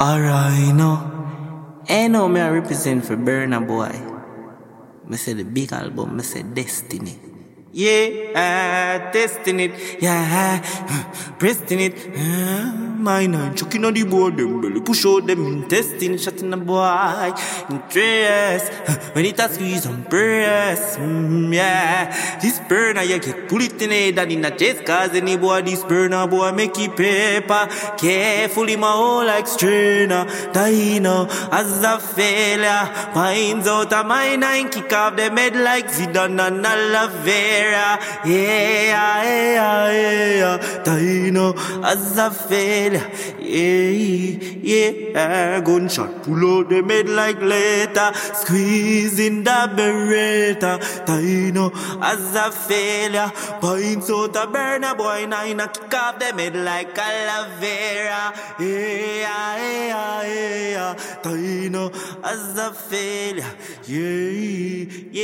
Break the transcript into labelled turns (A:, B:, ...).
A: Alright, no. Ain't no me I represent for Burna Boy. Me say the big album, me say Destiny. Yeah, uh, testing it, yeah, uh, pressing it. Uh, my nine, chucking on the board, them belly push out them intestine, shutting the boy interest. Uh, when it a squeeze on press, mm, yeah. This burner, you get pull it in head and in a chest, cause any boy, this Burna Boy make it paper. Carefully, my whole like strainer, dino, as a failure. Finds out a mine and kick off the head like Zidane and Alavera. Yeah, yeah, yeah, Dino, as a failure. Yeah, yeah, gunshot, pull out the head like later. Squeezing the beretta. Dino, as a failure. Finds out a Burna Boy, nine, kick off the head like Alavera. Yeah, yeah, yeah, Dino, as a failure. Yeah, yeah.